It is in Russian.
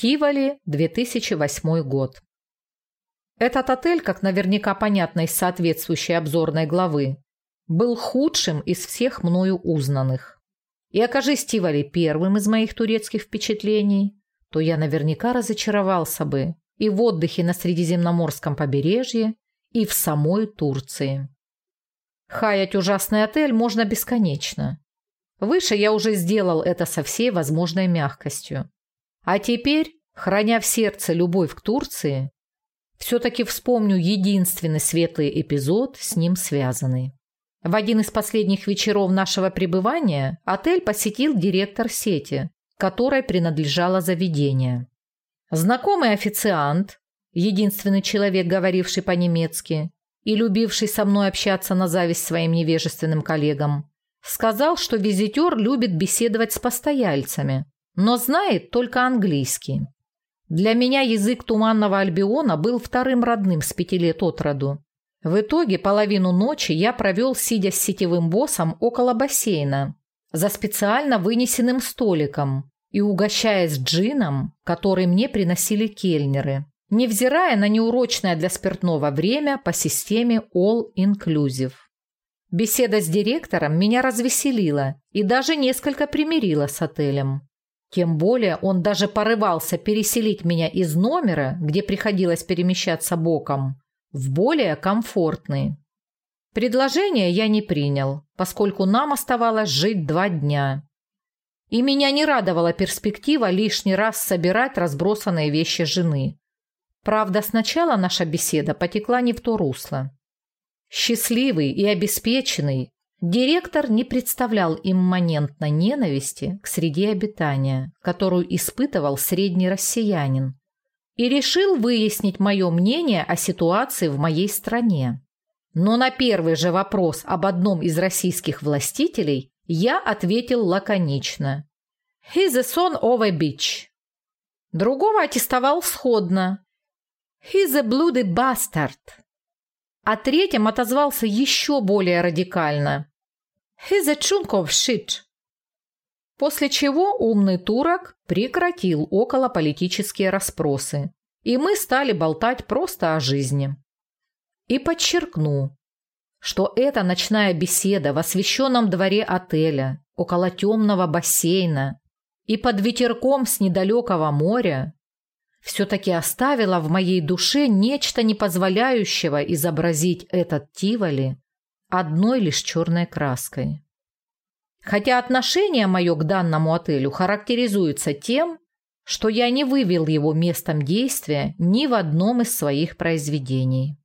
Тиволи, 2008 год. Этот отель, как наверняка понятно из соответствующей обзорной главы, был худшим из всех мною узнанных. И окажись Тиволи первым из моих турецких впечатлений, то я наверняка разочаровался бы и в отдыхе на Средиземноморском побережье, и в самой Турции. Хаять ужасный отель можно бесконечно. Выше я уже сделал это со всей возможной мягкостью. А теперь, храня в сердце любовь к Турции, все-таки вспомню единственный светлый эпизод, с ним связанный. В один из последних вечеров нашего пребывания отель посетил директор сети, которой принадлежало заведение. Знакомый официант, единственный человек, говоривший по-немецки и любивший со мной общаться на зависть своим невежественным коллегам, сказал, что визитер любит беседовать с постояльцами, но знает только английский. Для меня язык Туманного Альбиона был вторым родным с пяти лет от роду. В итоге половину ночи я провел, сидя с сетевым боссом около бассейна, за специально вынесенным столиком и угощаясь джином, который мне приносили кельнеры невзирая на неурочное для спиртного время по системе All Inclusive. Беседа с директором меня развеселила и даже несколько примирила с отелем. Тем более он даже порывался переселить меня из номера, где приходилось перемещаться боком, в более комфортный. Предложение я не принял, поскольку нам оставалось жить два дня. И меня не радовала перспектива лишний раз собирать разбросанные вещи жены, Правда, сначала наша беседа потекла не в то русло. Счастливый и обеспеченный, директор не представлял имманентно ненависти к среде обитания, которую испытывал средний россиянин, и решил выяснить мое мнение о ситуации в моей стране. Но на первый же вопрос об одном из российских властителей я ответил лаконично. «He's a son of a bitch». Другого аттестовал сходно, He's a bloody bastard. А третьим отозвался еще более радикально. Shit. После чего умный турок прекратил околополитические расспросы, и мы стали болтать просто о жизни. И подчеркну, что эта ночная беседа в освещенном дворе отеля, около темного бассейна и под ветерком с недалекого моря все-таки оставила в моей душе нечто не позволяющего изобразить этот Тиволи одной лишь черной краской. Хотя отношение мое к данному отелю характеризуется тем, что я не вывел его местом действия ни в одном из своих произведений.